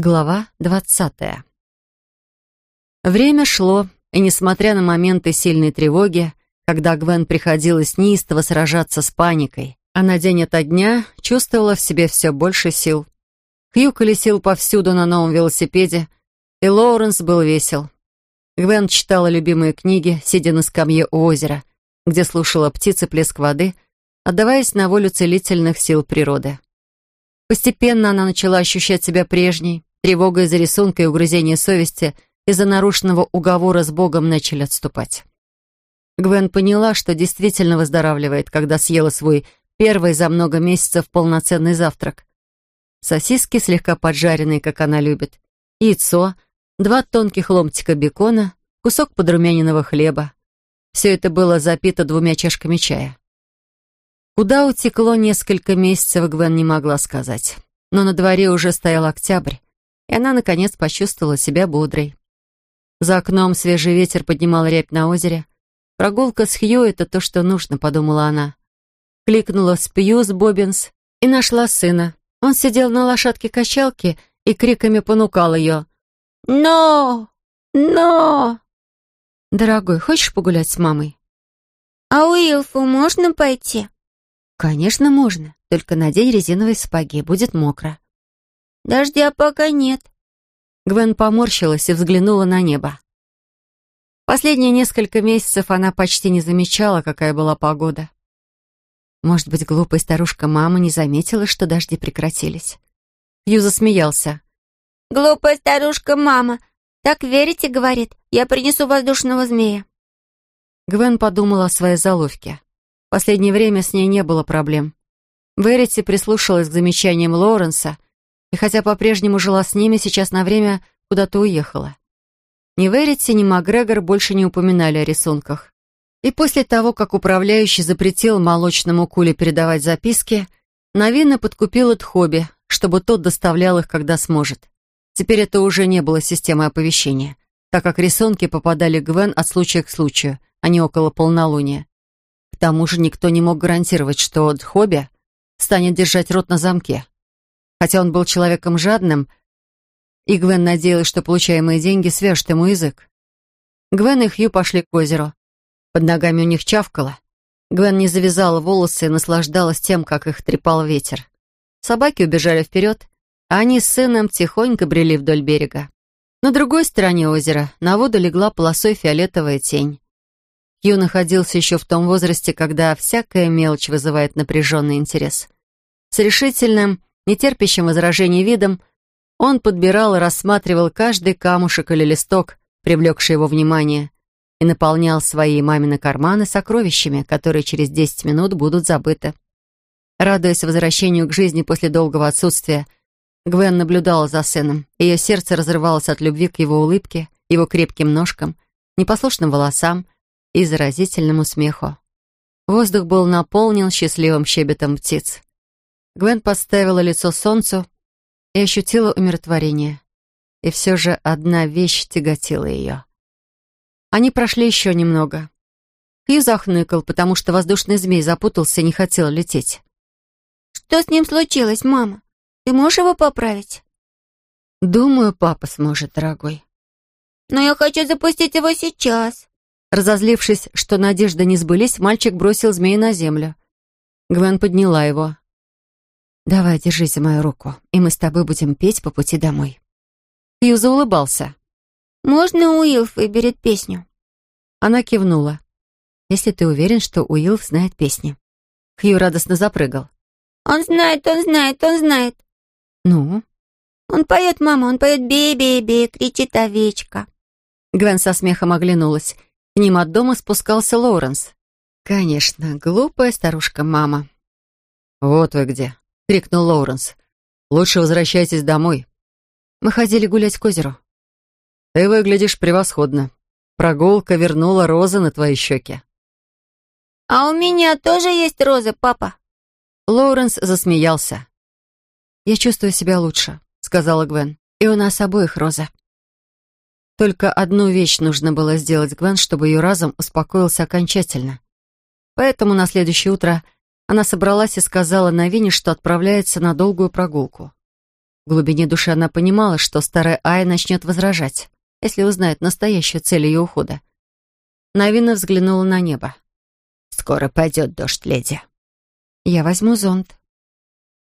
Глава двадцатая. Время шло, и несмотря на моменты сильной тревоги, когда Гвен приходилось неистово сражаться с паникой, она день ото дня чувствовала в себе все больше сил. Хью колесил повсюду на новом велосипеде, и Лоуренс был весел. Гвен читала любимые книги, сидя на скамье у озера, где слушала птицы плеск воды, отдаваясь на волю целительных сил природы. Постепенно она начала ощущать себя прежней, Тревога из-за рисунка и угрызение совести из-за нарушенного уговора с Богом начали отступать. Гвен поняла, что действительно выздоравливает, когда съела свой первый за много месяцев полноценный завтрак. Сосиски, слегка поджаренные, как она любит, яйцо, два тонких ломтика бекона, кусок подрумяненного хлеба. Все это было запито двумя чашками чая. Куда утекло несколько месяцев, Гвен не могла сказать. Но на дворе уже стоял октябрь, и она, наконец, почувствовала себя бодрой. За окном свежий ветер поднимал рябь на озере. Прогулка с Хью — это то, что нужно, подумала она. Кликнула в Спьюз Боббинс и нашла сына. Он сидел на лошадке качалки и криками понукал ее. «Но! Но!» «Дорогой, хочешь погулять с мамой?» «А у Илфу можно пойти?» «Конечно, можно. Только надень резиновые сапоги, будет мокро». «Дождя пока нет». Гвен поморщилась и взглянула на небо. Последние несколько месяцев она почти не замечала, какая была погода. Может быть, глупая старушка-мама не заметила, что дожди прекратились. Ю засмеялся. «Глупая старушка-мама, так верите, — говорит, — я принесу воздушного змея». Гвен подумала о своей заловке. В последнее время с ней не было проблем. Верити прислушалась к замечаниям Лоуренса и хотя по-прежнему жила с ними, сейчас на время куда-то уехала. Ни Верити, ни Макгрегор больше не упоминали о рисунках. И после того, как управляющий запретил молочному Куле передавать записки, Новина подкупила Тхоби, чтобы тот доставлял их, когда сможет. Теперь это уже не было системой оповещения, так как рисунки попадали Гвен от случая к случаю, а не около полнолуния. К тому же никто не мог гарантировать, что Тхоби станет держать рот на замке. Хотя он был человеком жадным, и Гвен надеялась, что получаемые деньги свяжут ему язык. Гвен и Хью пошли к озеру. Под ногами у них чавкало. Гвен не завязала волосы и наслаждалась тем, как их трепал ветер. Собаки убежали вперед, а они с сыном тихонько брели вдоль берега. На другой стороне озера на воду легла полосой фиолетовая тень. Хью находился еще в том возрасте, когда всякая мелочь вызывает напряженный интерес. С решительным, нетерпящим возражений видом, он подбирал и рассматривал каждый камушек или листок, привлекший его внимание, и наполнял свои мамины карманы сокровищами, которые через десять минут будут забыты. Радуясь возвращению к жизни после долгого отсутствия, Гвен наблюдала за сыном. Ее сердце разрывалось от любви к его улыбке, его крепким ножкам, непослушным волосам и заразительному смеху. Воздух был наполнен счастливым щебетом птиц. Гвен подставила лицо солнцу и ощутила умиротворение. И все же одна вещь тяготила ее. Они прошли еще немного. Хью захныкал, потому что воздушный змей запутался и не хотел лететь. «Что с ним случилось, мама? Ты можешь его поправить?» «Думаю, папа сможет, дорогой». «Но я хочу запустить его сейчас». Разозлившись, что надежды не сбылись, мальчик бросил змея на землю. Гвен подняла его. «Давай, держись за мою руку, и мы с тобой будем петь по пути домой». Хью заулыбался. «Можно Уилф выберет песню?» Она кивнула. «Если ты уверен, что Уилф знает песню». Хью радостно запрыгал. «Он знает, он знает, он знает». «Ну?» «Он поет, мама, он поет «би-би-би», кричит овечка». Гвен со смехом оглянулась. К ним от дома спускался Лоуренс. «Конечно, глупая старушка-мама». «Вот вы где», — крикнул Лоуренс. «Лучше возвращайтесь домой». Мы ходили гулять к озеру. «Ты выглядишь превосходно. Прогулка вернула розы на твои щеки». «А у меня тоже есть розы, папа». Лоуренс засмеялся. «Я чувствую себя лучше», — сказала Гвен. «И у нас обоих роза». Только одну вещь нужно было сделать Гвен, чтобы ее разум успокоился окончательно. Поэтому на следующее утро она собралась и сказала Новине, что отправляется на долгую прогулку. В глубине души она понимала, что старая Ая начнет возражать, если узнает настоящую цель ее ухода. Навина взглянула на небо. «Скоро пойдет дождь, леди». «Я возьму зонт».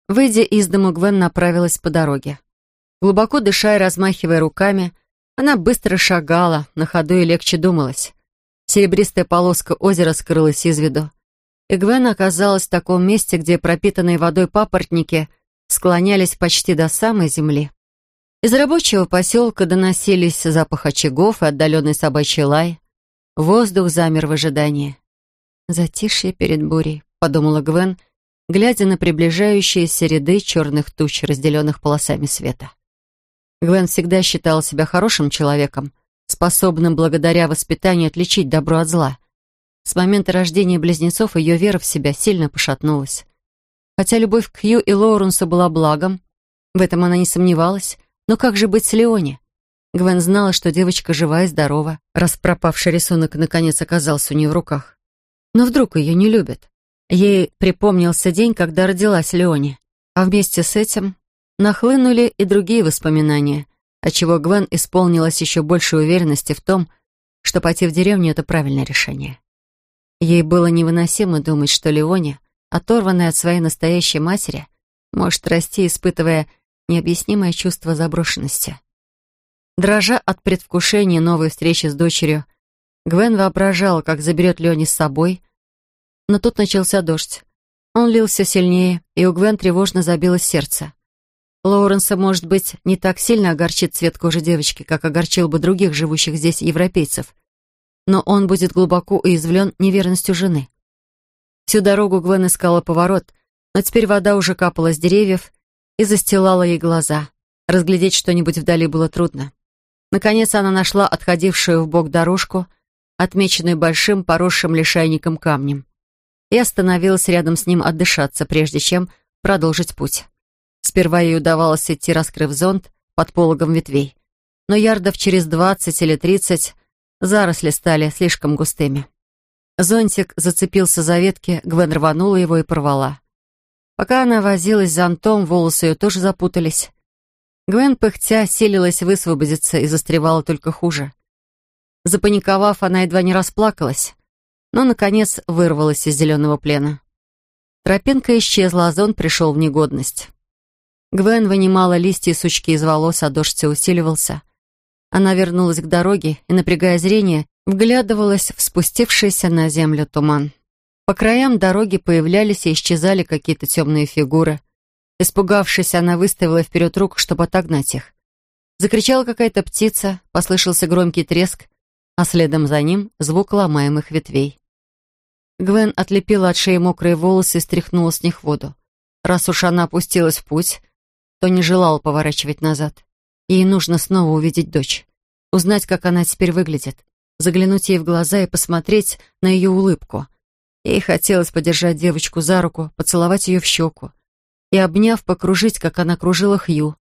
Выйдя из дому, Гвен направилась по дороге. Глубоко дыша и размахивая руками, она быстро шагала, на ходу и легче думалась. Серебристая полоска озера скрылась из виду. И Гвен оказалась в таком месте, где пропитанные водой папоротники склонялись почти до самой земли. Из рабочего поселка доносились запах очагов и отдаленный собачий лай. Воздух замер в ожидании. «Затишье перед бурей», — подумала Гвен, глядя на приближающиеся ряды черных туч, разделенных полосами света. Гвен всегда считала себя хорошим человеком, способным благодаря воспитанию отличить добро от зла. С момента рождения близнецов ее вера в себя сильно пошатнулась. Хотя любовь к Хью и Лоуренсу была благом, в этом она не сомневалась, но как же быть с Леони? Гвен знала, что девочка жива и здорова, раз пропавший рисунок наконец оказался у нее в руках. Но вдруг ее не любят. Ей припомнился день, когда родилась Леони, а вместе с этим нахлынули и другие воспоминания, отчего Гвен исполнилась еще большей уверенности в том, что пойти в деревню — это правильное решение. Ей было невыносимо думать, что Леони, оторванная от своей настоящей матери, может расти, испытывая необъяснимое чувство заброшенности. Дрожа от предвкушения новой встречи с дочерью, Гвен воображала, как заберет Леони с собой. Но тут начался дождь. Он лился сильнее, и у Гвен тревожно забилось сердце. Лоуренса, может быть, не так сильно огорчит цвет кожи девочки, как огорчил бы других живущих здесь европейцев. Но он будет глубоко уязвлен неверностью жены. Всю дорогу Гвен искала поворот, но теперь вода уже капала с деревьев и застилала ей глаза. Разглядеть что-нибудь вдали было трудно. Наконец она нашла отходившую в бок дорожку, отмеченную большим поросшим лишайником камнем, и остановилась рядом с ним отдышаться, прежде чем продолжить путь. Сперва ей удавалось идти, раскрыв зонт под пологом ветвей, но ярдов через двадцать или тридцать заросли стали слишком густыми. Зонтик зацепился за ветки, Гвен рванула его и порвала. Пока она возилась с зонтом, волосы ее тоже запутались. Гвен, пыхтя, силилась высвободиться и застревала только хуже. Запаниковав, она едва не расплакалась, но, наконец, вырвалась из зеленого плена. Тропинка исчезла, а зон пришел в негодность. Гвен вынимала листья и сучки из волос, а дождь все усиливался. Она вернулась к дороге и, напрягая зрение, вглядывалась в спустившийся на землю туман. По краям дороги появлялись и исчезали какие-то темные фигуры. Испугавшись, она выставила вперед руку, чтобы отогнать их. Закричала какая-то птица, послышался громкий треск, а следом за ним звук ломаемых ветвей. Гвен отлепила от шеи мокрые волосы и стряхнула с них воду. Раз уж она опустилась в путь, то не желала поворачивать назад. Ей нужно снова увидеть дочь, узнать, как она теперь выглядит, заглянуть ей в глаза и посмотреть на ее улыбку. Ей хотелось подержать девочку за руку, поцеловать ее в щеку, и, обняв, покружить, как она кружила Хью.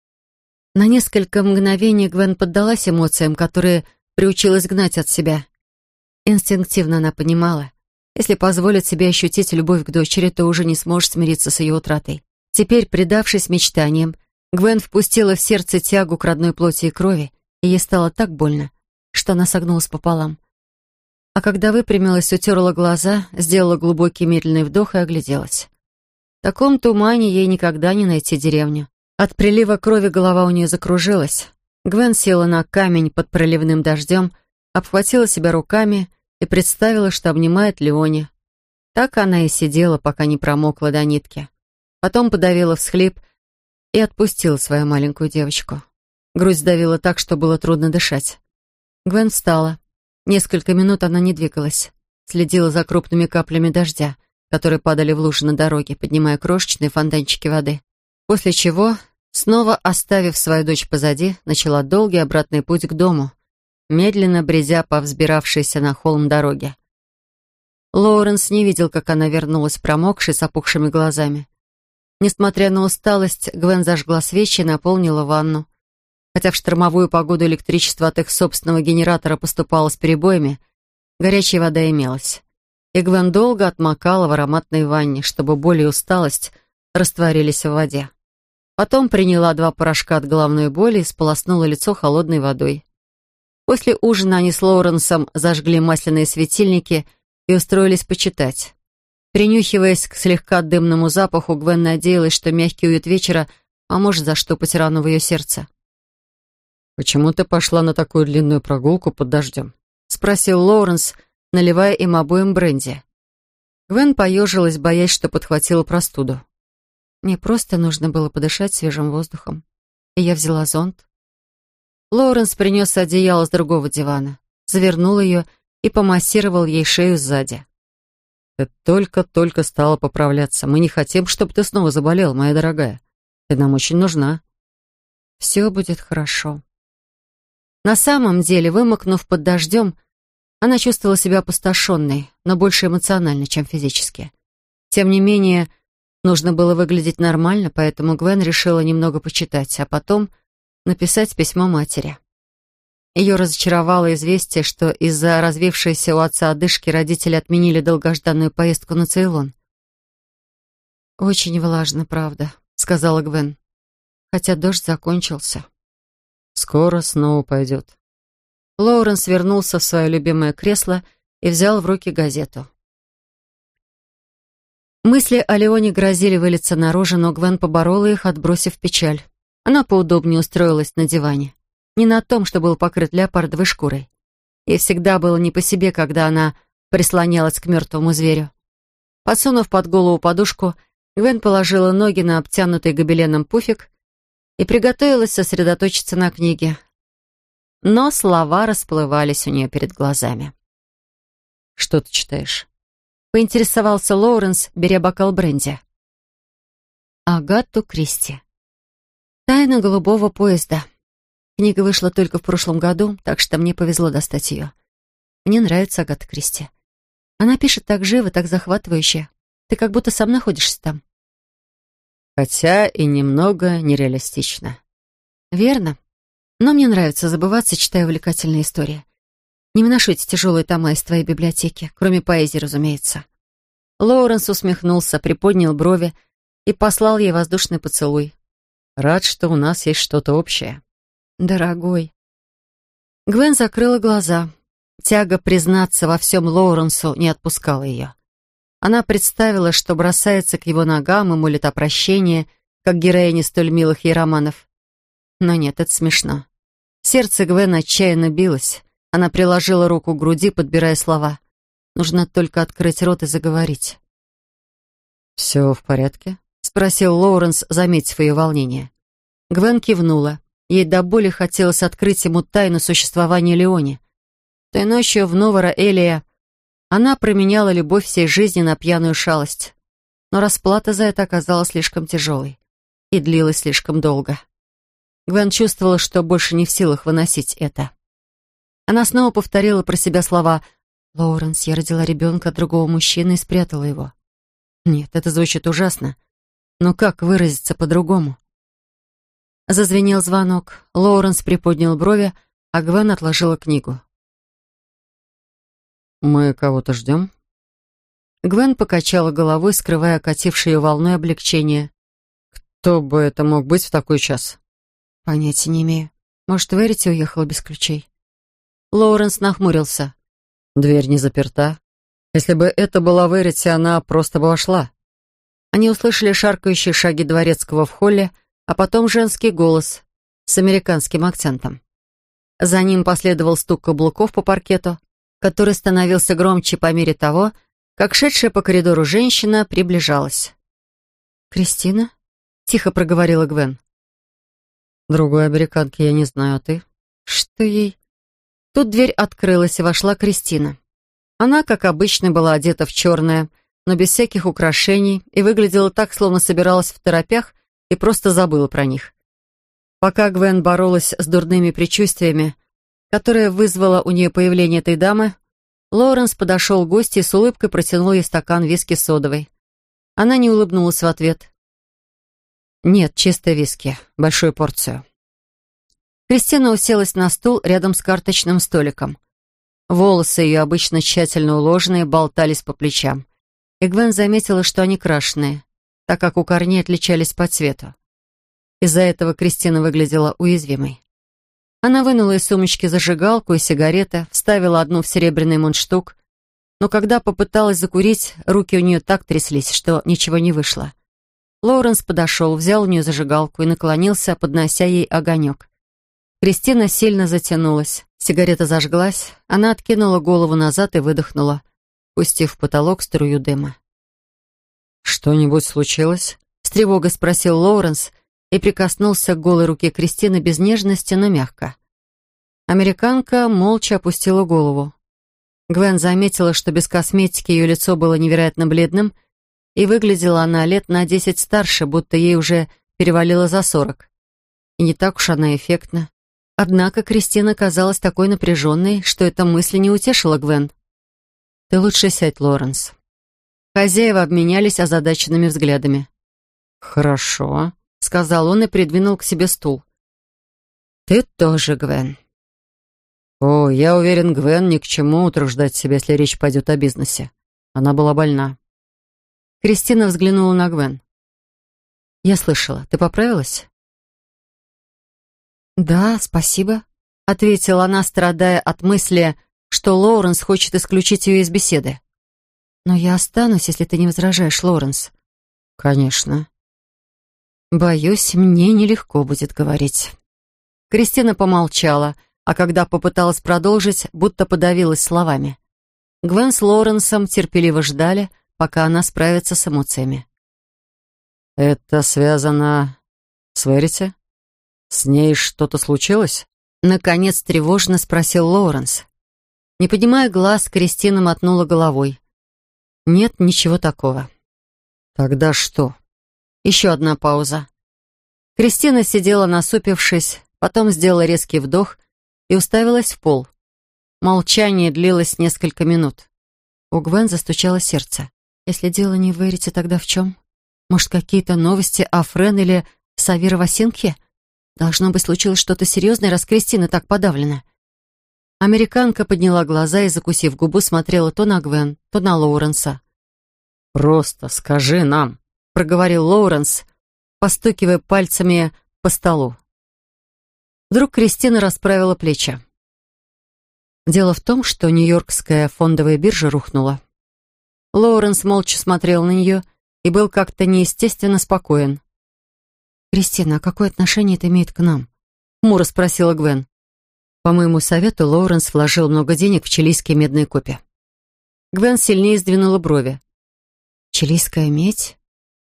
На несколько мгновений Гвен поддалась эмоциям, которые приучилась гнать от себя. Инстинктивно она понимала, если позволит себе ощутить любовь к дочери, то уже не сможет смириться с ее утратой. Теперь, предавшись мечтаниям, Гвен впустила в сердце тягу к родной плоти и крови, и ей стало так больно, что она согнулась пополам. А когда выпрямилась, утерла глаза, сделала глубокий медленный вдох и огляделась. В таком тумане ей никогда не найти деревню. От прилива крови голова у нее закружилась. Гвен села на камень под проливным дождем, обхватила себя руками и представила, что обнимает Леони. Так она и сидела, пока не промокла до нитки. Потом подавила всхлип и отпустила свою маленькую девочку. Грудь сдавила так, что было трудно дышать. Гвен встала. Несколько минут она не двигалась. Следила за крупными каплями дождя — которые падали в лужи на дороге, поднимая крошечные фонтанчики воды. После чего, снова оставив свою дочь позади, начала долгий обратный путь к дому, медленно бредя по взбиравшейся на холм дороге. Лоуренс не видел, как она вернулась, промокшей с опухшими глазами. Несмотря на усталость, Гвен зажгла свечи и наполнила ванну. Хотя в штормовую погоду электричество от их собственного генератора поступало с перебоями, горячая вода имелась и Гвен долго отмокала в ароматной ванне, чтобы боль и усталость растворились в воде. Потом приняла два порошка от головной боли и сполоснула лицо холодной водой. После ужина они с Лоуренсом зажгли масляные светильники и устроились почитать. Принюхиваясь к слегка дымному запаху, Гвен надеялась, что мягкий уют вечера поможет заштопать рану в ее сердце. «Почему ты пошла на такую длинную прогулку под дождем?» — спросил Лоуренс, наливая им обоим бренди. Гвен поежилась, боясь, что подхватила простуду. Мне просто нужно было подышать свежим воздухом. И я взяла зонт. Лоуренс принес одеяло с другого дивана, завернул ее и помассировал ей шею сзади. «Ты только-только стала поправляться. Мы не хотим, чтобы ты снова заболела, моя дорогая. Ты нам очень нужна». «Все будет хорошо». На самом деле, вымокнув под дождем, она чувствовала себя опустошенной, но больше эмоционально, чем физически. Тем не менее, Нужно было выглядеть нормально, поэтому Гвен решила немного почитать, а потом написать письмо матери. Ее разочаровало известие, что из-за развившейся у отца одышки родители отменили долгожданную поездку на Цейлон. «Очень влажно, правда», — сказала Гвен. «Хотя дождь закончился». «Скоро снова пойдет». Лоуренс вернулся в свое любимое кресло и взял в руки газету. Мысли о Леоне грозили вылиться наружу, но Гвен поборола их, отбросив печаль. Она поудобнее устроилась на диване. Не на том, что был покрыт леопардовой шкурой. Ей всегда было не по себе, когда она прислонялась к мертвому зверю. Подсунув под голову подушку, Гвен положила ноги на обтянутый гобеленом пуфик и приготовилась сосредоточиться на книге. Но слова расплывались у нее перед глазами. «Что ты читаешь?» поинтересовался Лоуренс, беря бокал бренди. Агату Кристи. «Тайна голубого поезда». Книга вышла только в прошлом году, так что мне повезло достать ее. Мне нравится Агата Кристи. Она пишет так живо, так захватывающе. Ты как будто сам находишься там. Хотя и немного нереалистично. Верно. Но мне нравится забываться, читая увлекательные истории. Не выношу эти тяжелые тома из твоей библиотеки, кроме поэзии, разумеется». Лоуренс усмехнулся, приподнял брови и послал ей воздушный поцелуй. «Рад, что у нас есть что-то общее». «Дорогой». Гвен закрыла глаза. Тяга признаться во всем Лоуренсу не отпускала ее. Она представила, что бросается к его ногам и молит о прощении, как героиня столь милых ей романов. Но нет, это смешно. Сердце Гвен отчаянно билось. Она приложила руку к груди, подбирая слова. Нужно только открыть рот и заговорить. «Все в порядке?» — спросил Лоуренс, заметив ее волнение. Гвен кивнула. Ей до боли хотелось открыть ему тайну существования Леони. Той ночью в Новора-Элия она променяла любовь всей жизни на пьяную шалость. Но расплата за это оказалась слишком тяжелой и длилась слишком долго. Гвен чувствовала, что больше не в силах выносить это. Она снова повторила про себя слова «Лоуренс, я родила ребенка от другого мужчины и спрятала его». Нет, это звучит ужасно. Но как выразиться по-другому? Зазвенел звонок. Лоуренс приподнял брови, а Гвен отложила книгу. «Мы кого-то ждем?» Гвен покачала головой, скрывая окатившее ее волной облегчение. «Кто бы это мог быть в такой час?» «Понятия не имею. Может, Верити уехала без ключей?» Лоуренс нахмурился. «Дверь не заперта. Если бы это была Верити, она просто бы вошла». Они услышали шаркающие шаги дворецкого в холле, а потом женский голос с американским акцентом. За ним последовал стук каблуков по паркету, который становился громче по мере того, как шедшая по коридору женщина приближалась. «Кристина?» — тихо проговорила Гвен. «Другой американки я не знаю, а ты?» «Что ей?» Тут дверь открылась, и вошла Кристина. Она, как обычно, была одета в черное, но без всяких украшений, и выглядела так, словно собиралась в торопях и просто забыла про них. Пока Гвен боролась с дурными предчувствиями, которое вызвало у нее появление этой дамы, Лоуренс подошел к гости и с улыбкой протянул ей стакан виски содовой. Она не улыбнулась в ответ. «Нет, чистое виски, большую порцию». Кристина уселась на стул рядом с карточным столиком. Волосы ее, обычно тщательно уложенные, болтались по плечам. И Гвен заметила, что они крашеные, так как у корней отличались по цвету. Из-за этого Кристина выглядела уязвимой. Она вынула из сумочки зажигалку и сигареты, вставила одну в серебряный мундштук, но когда попыталась закурить, руки у нее так тряслись, что ничего не вышло. Лоуренс подошел, взял у нее зажигалку и наклонился, поднося ей огонек. Кристина сильно затянулась. Сигарета зажглась, она откинула голову назад и выдохнула, пустив в потолок струю дыма. «Что-нибудь случилось?» — с тревогой спросил Лоуренс и прикоснулся к голой руке Кристины без нежности, но мягко. Американка молча опустила голову. Гвен заметила, что без косметики ее лицо было невероятно бледным, и выглядела она лет на десять старше, будто ей уже перевалило за сорок. И не так уж она эффектна. Однако Кристина казалась такой напряженной, что эта мысль не утешила Гвен. «Ты лучше сядь, Лоренс». Хозяева обменялись озадаченными взглядами. «Хорошо», — сказал он и придвинул к себе стул. «Ты тоже, Гвен». «О, я уверен, Гвен ни к чему утруждать себя, если речь пойдет о бизнесе. Она была больна». Кристина взглянула на Гвен. «Я слышала. Ты поправилась?» «Да, спасибо», — ответила она, страдая от мысли, что Лоуренс хочет исключить ее из беседы. «Но я останусь, если ты не возражаешь, Лоуренс». «Конечно». «Боюсь, мне нелегко будет говорить». Кристина помолчала, — а когда попыталась продолжить, будто подавилась словами. Гвен с Лоренсом терпеливо ждали, пока она справится с эмоциями. «Это связано с Верите? С ней что-то случилось?» Наконец тревожно спросил Лоуренс. Не поднимая глаз, Кристина мотнула головой. «Нет ничего такого». «Тогда что?» Еще одна пауза. Кристина сидела насупившись, потом сделала резкий вдох и уставилась в пол. Молчание длилось несколько минут. У Гвен застучало сердце. Если дело не в Эрите, тогда в чем? Может, какие-то новости о Френ или Савира Васинке? Должно быть, случилось что-то серьезное, раз Кристина так подавлена. Американка подняла глаза и, закусив губу, смотрела то на Гвен, то на Лоуренса. «Просто скажи нам», — проговорил Лоуренс, постукивая пальцами по столу. Вдруг Кристина расправила плечи. Дело в том, что Нью-Йоркская фондовая биржа рухнула. Лоуренс молча смотрел на нее и был как-то неестественно спокоен. «Кристина, а какое отношение это имеет к нам?» — хмуро спросила Гвен. По моему совету, Лоуренс вложил много денег в чилийские медные копии. Гвен сильнее сдвинула брови. «Чилийская медь?»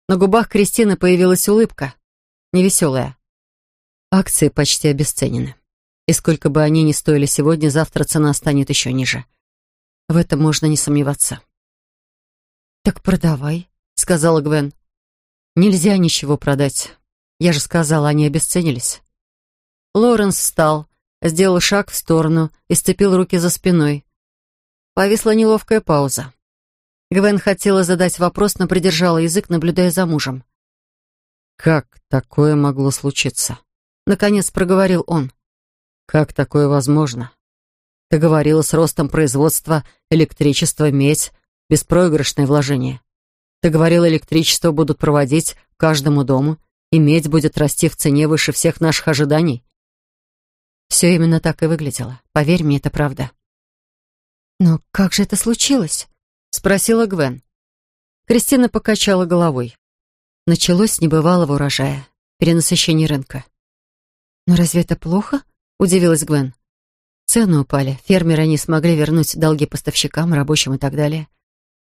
На губах Кристины появилась улыбка, невеселая. Акции почти обесценены. И сколько бы они ни стоили сегодня, завтра цена станет еще ниже. В этом можно не сомневаться. «Так продавай», — сказала Гвен. «Нельзя ничего продать. Я же сказала, они обесценились». Лоренс встал, сделал шаг в сторону и сцепил руки за спиной. Повисла неловкая пауза. Гвен хотела задать вопрос, но придержала язык, наблюдая за мужем. «Как такое могло случиться?» Наконец проговорил он. «Как такое возможно? Ты говорила с ростом производства электричества, медь, беспроигрышное вложение. Ты говорила, электричество будут проводить каждому дому, и медь будет расти в цене выше всех наших ожиданий». Все именно так и выглядело. Поверь мне, это правда. «Но как же это случилось?» — спросила Гвен. Кристина покачала головой. Началось небывалого урожая, перенасыщение рынка. «Но разве это плохо?» — удивилась Гвен. Цены упали, фермеры не смогли вернуть долги поставщикам, рабочим и так далее.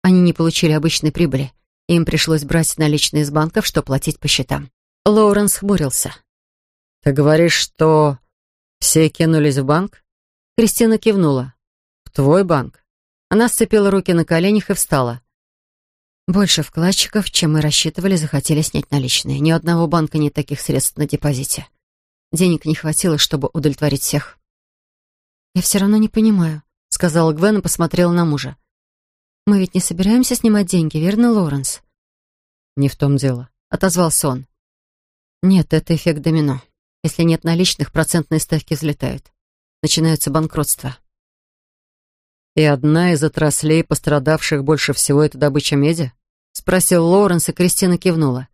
Они не получили обычной прибыли, им пришлось брать наличные из банков, что платить по счетам. Лоуренс хмурился. «Ты говоришь, что все кинулись в банк?» Кристина кивнула. «В твой банк?» Она сцепила руки на коленях и встала. Больше вкладчиков, чем мы рассчитывали, захотели снять наличные. Ни одного банка нет таких средств на депозите. Денег не хватило, чтобы удовлетворить всех. «Я все равно не понимаю», — сказала Гвен и посмотрела на мужа. «Мы ведь не собираемся снимать деньги, верно, Лоренс?» «Не в том дело», — отозвался он. «Нет, это эффект домино. Если нет наличных, процентные ставки взлетают. Начинаются банкротства». «И одна из отраслей, пострадавших больше всего, это добыча меди?» — спросил Лоренс, и Кристина кивнула.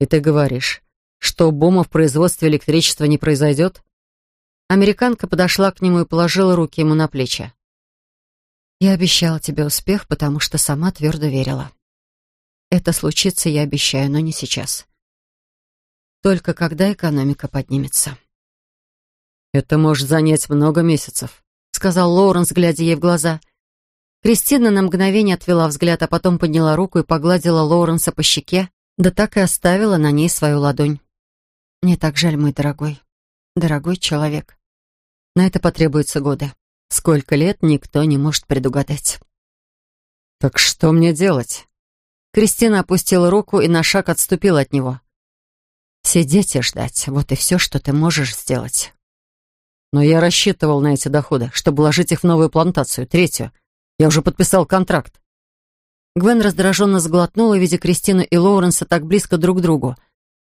«И ты говоришь, что бума в производстве электричества не произойдет?» Американка подошла к нему и положила руки ему на плечи. «Я обещала тебе успех, потому что сама твердо верила. Это случится, я обещаю, но не сейчас. Только когда экономика поднимется». «Это может занять много месяцев», — сказал Лоуренс, глядя ей в глаза. Кристина на мгновение отвела взгляд, а потом подняла руку и погладила Лоуренса по щеке, да так и оставила на ней свою ладонь. «Мне так жаль, мой дорогой, дорогой человек. На это потребуются годы. Сколько лет, никто не может предугадать. «Так что мне делать?» Кристина опустила руку и на шаг отступила от него. «Сидеть и ждать. Вот и все, что ты можешь сделать». «Но я рассчитывал на эти доходы, чтобы вложить их в новую плантацию, третью. Я уже подписал контракт». Гвен раздраженно сглотнула, видя Кристину и Лоуренса так близко друг к другу.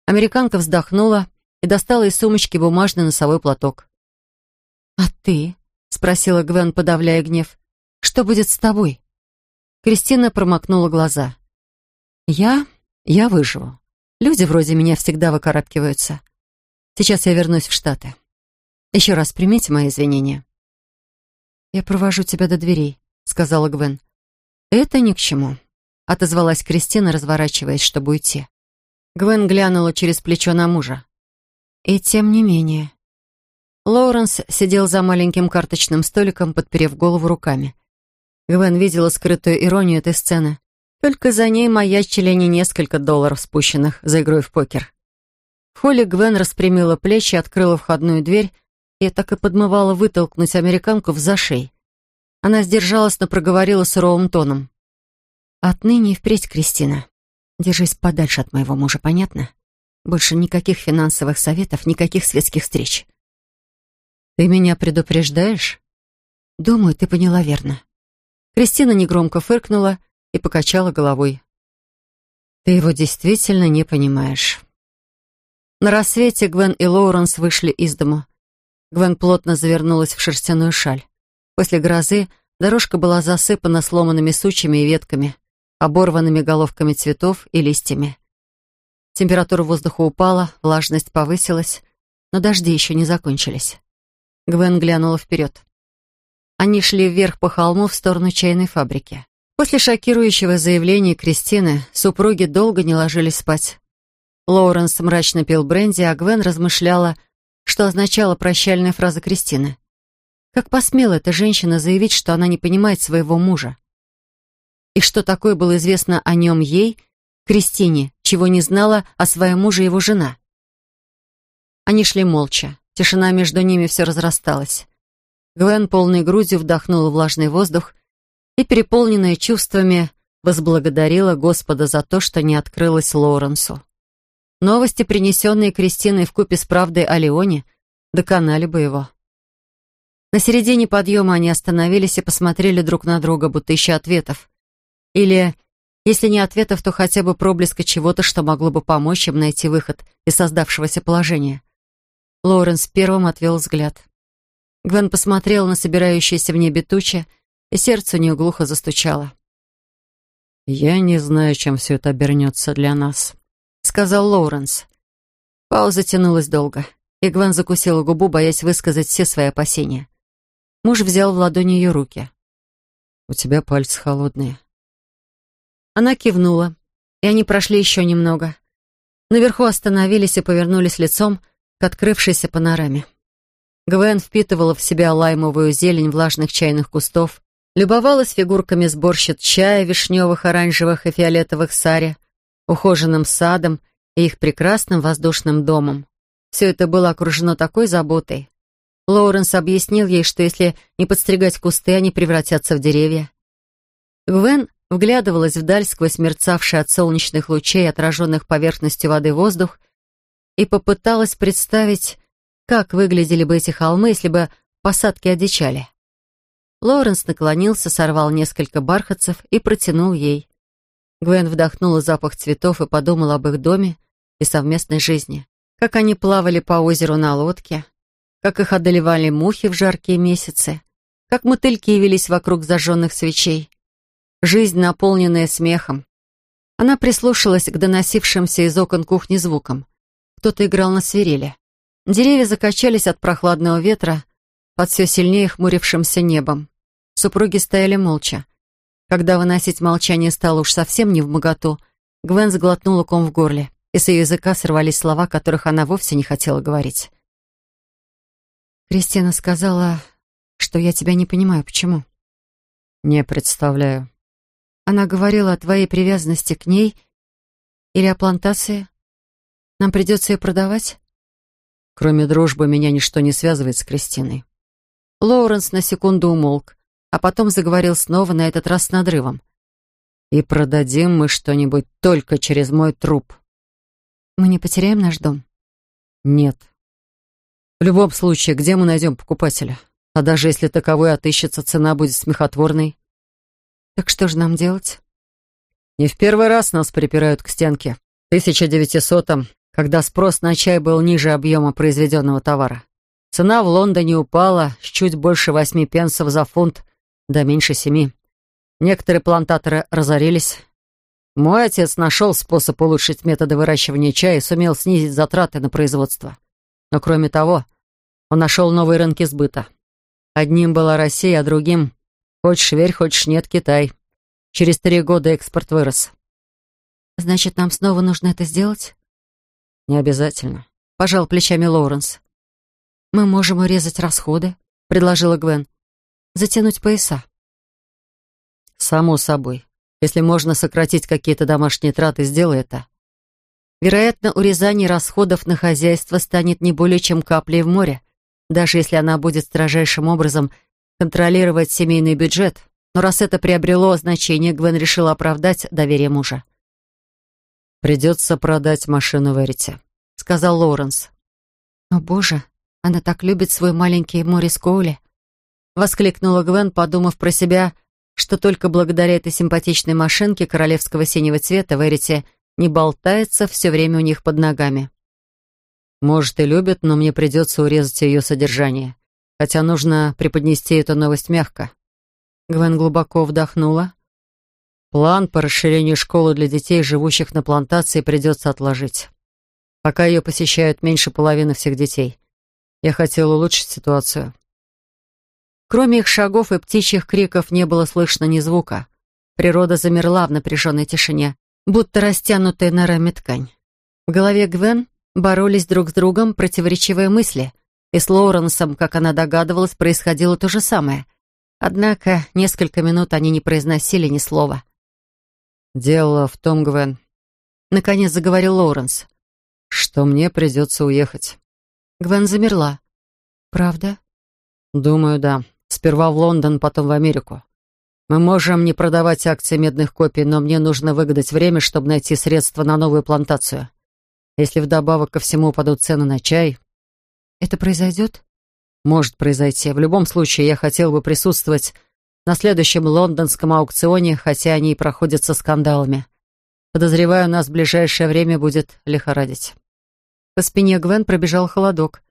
Американка вздохнула и достала из сумочки бумажный носовой платок. «А ты?» — спросила Гвен, подавляя гнев. «Что будет с тобой?» Кристина промокнула глаза. «Я? Я выживу. Люди вроде меня всегда выкарабкиваются. Сейчас я вернусь в Штаты. Еще раз примите мои извинения». «Я провожу тебя до дверей», — сказала Гвен. «Это ни к чему», — отозвалась Кристина, разворачиваясь, чтобы уйти. Гвен глянула через плечо на мужа. «И тем не менее...» Лоуренс сидел за маленьким карточным столиком, подперев голову руками. Гвен видела скрытую иронию этой сцены. Только за ней маячили не несколько долларов, спущенных за игрой в покер. В холле Гвен распрямила плечи, открыла входную дверь и так и подмывала вытолкнуть американку в зашей. Она сдержалась, но проговорила суровым тоном. «Отныне и впредь, Кристина, держись подальше от моего мужа, понятно? Больше никаких финансовых советов, никаких светских встреч. «Ты меня предупреждаешь?» «Думаю, ты поняла верно». Кристина негромко фыркнула и покачала головой. «Ты его действительно не понимаешь». На рассвете Гвен и Лоуренс вышли из дому. Гвен плотно завернулась в шерстяную шаль. После грозы дорожка была засыпана сломанными сучьями и ветками, оборванными головками цветов и листьями. Температура воздуха упала, влажность повысилась, но дожди еще не закончились. Гвен глянула вперед. Они шли вверх по холму в сторону чайной фабрики. После шокирующего заявления Кристины супруги долго не ложились спать. Лоуренс мрачно пил бренди, а Гвен размышляла, что означала прощальная фраза Кристины. Как посмела эта женщина заявить, что она не понимает своего мужа? И что такое было известно о нем ей, Кристине, чего не знала о своем муже его жена? Они шли молча. Тишина между ними все разрасталась. Гвен полной грудью вдохнула влажный воздух и, переполненная чувствами, возблагодарила Господа за то, что не открылась Лоуренсу. Новости, принесенные Кристиной вкупе с правдой о Леоне, доконали бы его. На середине подъема они остановились и посмотрели друг на друга, будто ища ответов. Или, если не ответов, то хотя бы проблеска чего-то, что могло бы помочь им найти выход из создавшегося положения. Лоуренс первым отвел взгляд. Гвен посмотрела на собирающееся в небе тучи, и сердце у нее глухо застучало. «Я не знаю, чем все это обернется для нас», — сказал Лоуренс. Пауза тянулась долго, и Гвен закусила губу, боясь высказать все свои опасения. Муж взял в ладони ее руки. «У тебя пальцы холодные». Она кивнула, и они прошли еще немного. Наверху остановились и повернулись лицом к открывшейся панораме. Гвен впитывала в себя лаймовую зелень влажных чайных кустов, любовалась фигурками сборщиц чая, вишневых, оранжевых и фиолетовых саре, ухоженным садом и их прекрасным воздушным домом. Все это было окружено такой заботой. Лоуренс объяснил ей, что если не подстригать кусты, они превратятся в деревья. Гвен вглядывалась вдаль сквозь мерцавший от солнечных лучей, отраженных поверхностью воды воздух, и попыталась представить, как выглядели бы эти холмы, если бы посадки одичали. Лоуренс наклонился, сорвал несколько бархатцев и протянул ей. Гвен вдохнула запах цветов и подумала об их доме и совместной жизни. Как они плавали по озеру на лодке, как их одолевали мухи в жаркие месяцы, как мотыльки явились вокруг зажженных свечей. Жизнь, наполненная смехом. Она прислушалась к доносившимся из окон кухни звукам. Кто-то играл на свирели. Деревья закачались от прохладного ветра под все сильнее хмурившимся небом. Супруги стояли молча. Когда выносить молчание стало уж совсем не в моготу, Гвен сглотнула ком в горле, и с ее языка сорвались слова, которых она вовсе не хотела говорить. «Кристина сказала, что я тебя не понимаю. Почему?» «Не представляю». Она говорила о твоей привязанности к ней или о плантации. Нам придется ее продавать?» Кроме дружбы, меня ничто не связывает с Кристиной. Лоуренс на секунду умолк, а потом заговорил снова, на этот раз с надрывом. «И продадим мы что-нибудь только через мой труп». «Мы не потеряем наш дом?» «Нет». «В любом случае, где мы найдем покупателя? А даже если таковой отыщется, цена будет смехотворной». «Так что же нам делать?» «Не в первый раз нас припирают к стенке. В 1900-м когда спрос на чай был ниже объема произведенного товара. Цена в Лондоне упала с чуть больше восьми пенсов за фунт до меньше семи. Некоторые плантаторы разорились. Мой отец нашел способ улучшить методы выращивания чая и сумел снизить затраты на производство. Но кроме того, он нашел новые рынки сбыта. Одним была Россия, а другим, хочешь верь, хочешь нет, Китай. Через три года экспорт вырос. «Значит, нам снова нужно это сделать?» «Не обязательно», — пожал плечами Лоуренс. «Мы можем урезать расходы», — предложила Гвен. «Затянуть пояса». «Само собой. Если можно сократить какие-то домашние траты, сделай это». Вероятно, урезание расходов на хозяйство станет не более чем каплей в море, даже если она будет строжайшим образом контролировать семейный бюджет. Но раз это приобрело значение, Гвен решила оправдать доверие мужа. «Придется продать машину Верите», — сказал Лоуренс. «О, боже, она так любит свой маленький Морис Коули!» — воскликнула Гвен, подумав про себя, что только благодаря этой симпатичной машинке королевского синего цвета Верите не болтается все время у них под ногами. «Может, и любит, но мне придется урезать ее содержание, хотя нужно преподнести эту новость мягко». Гвен глубоко вдохнула. План по расширению школы для детей, живущих на плантации, придется отложить. Пока ее посещают меньше половины всех детей. Я хотел улучшить ситуацию. Кроме их шагов и птичьих криков не было слышно ни звука. Природа замерла в напряженной тишине, будто растянутая норами ткань. В голове Гвен боролись друг с другом противоречивые мысли, и с Лоуренсом, как она догадывалась, происходило то же самое. Однако несколько минут они не произносили ни слова. «Дело в том, Гвен...» Наконец заговорил Лоуренс. «Что мне придется уехать». Гвен замерла. «Правда?» «Думаю, да. Сперва в Лондон, потом в Америку. Мы можем не продавать акции медных копий, но мне нужно выгадать время, чтобы найти средства на новую плантацию. Если вдобавок ко всему упадут цены на чай...» «Это произойдет?» «Может произойти. В любом случае, я хотел бы присутствовать на следующем лондонском аукционе, хотя они и проходят со скандалами. Подозреваю, нас в ближайшее время будет лихорадить. По спине Гвен пробежал холодок.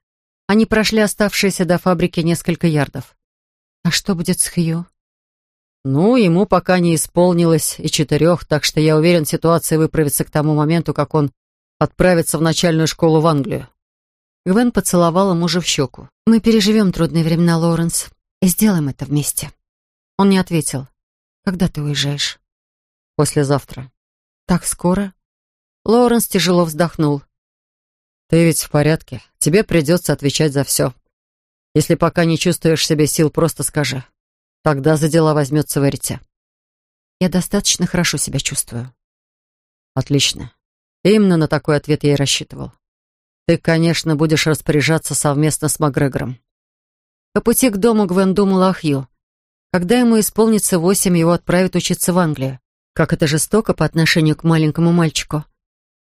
Они прошли оставшиеся до фабрики несколько ярдов. А что будет с Хью? Ну, ему пока не исполнилось и четырех, так что я уверен, ситуация выправится к тому моменту, как он отправится в начальную школу в Англию. Гвен поцеловала мужа в щеку. «Мы переживем трудные времена, Лоуренс, и сделаем это вместе». Он не ответил. «Когда ты уезжаешь?» «Послезавтра». «Так скоро?» Лоуренс тяжело вздохнул. «Ты ведь в порядке. Тебе придется отвечать за все. Если пока не чувствуешь себе сил, просто скажи. Тогда за дела возьмется Верите». «Я достаточно хорошо себя чувствую». «Отлично. Именно на такой ответ я и рассчитывал. Ты, конечно, будешь распоряжаться совместно с Макгрегором». По пути к дому Гвен думала о Хью. Когда ему исполнится восемь, его отправят учиться в Англию. Как это жестоко по отношению к маленькому мальчику.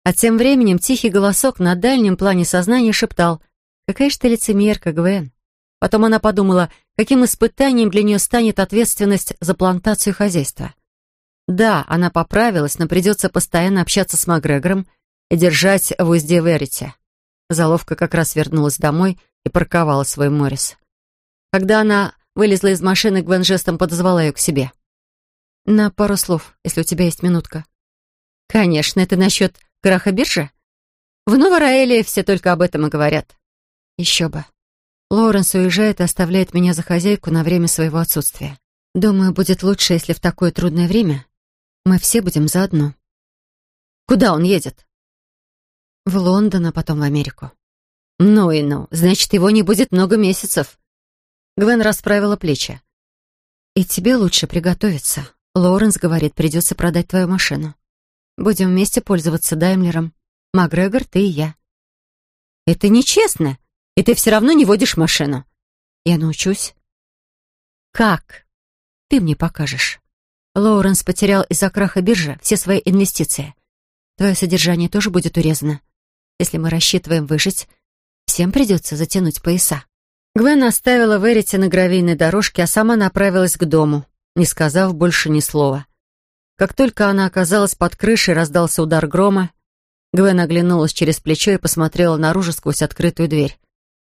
А тем временем тихий голосок на дальнем плане сознания шептал «Какая же ты лицемерка, Гвен?» Потом она подумала, каким испытанием для нее станет ответственность за плантацию хозяйства. Да, она поправилась, но придется постоянно общаться с Макгрегором и держать в узде Верите. Заловка как раз вернулась домой и парковала свой Моррис. Когда она Вылезла из машины, Гвен жестом подозвала ее к себе. «На пару слов, если у тебя есть минутка». «Конечно, это насчет краха биржи?» В Новораэле все только об этом и говорят. Еще бы. Лоуренс уезжает и оставляет меня за хозяйку на время своего отсутствия. Думаю, будет лучше, если в такое трудное время мы все будем заодно. Куда он едет? В Лондон, а потом в Америку. Ну и ну, значит, его не будет много месяцев. Гвен расправила плечи. И тебе лучше приготовиться. Лоуренс говорит, придется продать твою машину. Будем вместе пользоваться Даймлером. Макгрегор, ты и я. Это нечестно, и ты все равно не водишь машину. Я научусь. Как? Ты мне покажешь. Лоуренс потерял из-за краха биржи все свои инвестиции. Твое содержание тоже будет урезано. Если мы рассчитываем выжить, всем придется затянуть пояса. Гвен оставила Верити на гравийной дорожке, а сама направилась к дому, не сказав больше ни слова. Как только она оказалась под крышей, раздался удар грома. Гвен оглянулась через плечо и посмотрела наружу сквозь открытую дверь.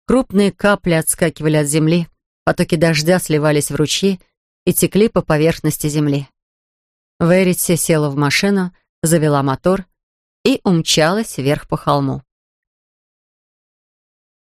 Крупные капли отскакивали от земли, потоки дождя сливались в ручьи и текли по поверхности земли. Верити села в машину, завела мотор и умчалась вверх по холму.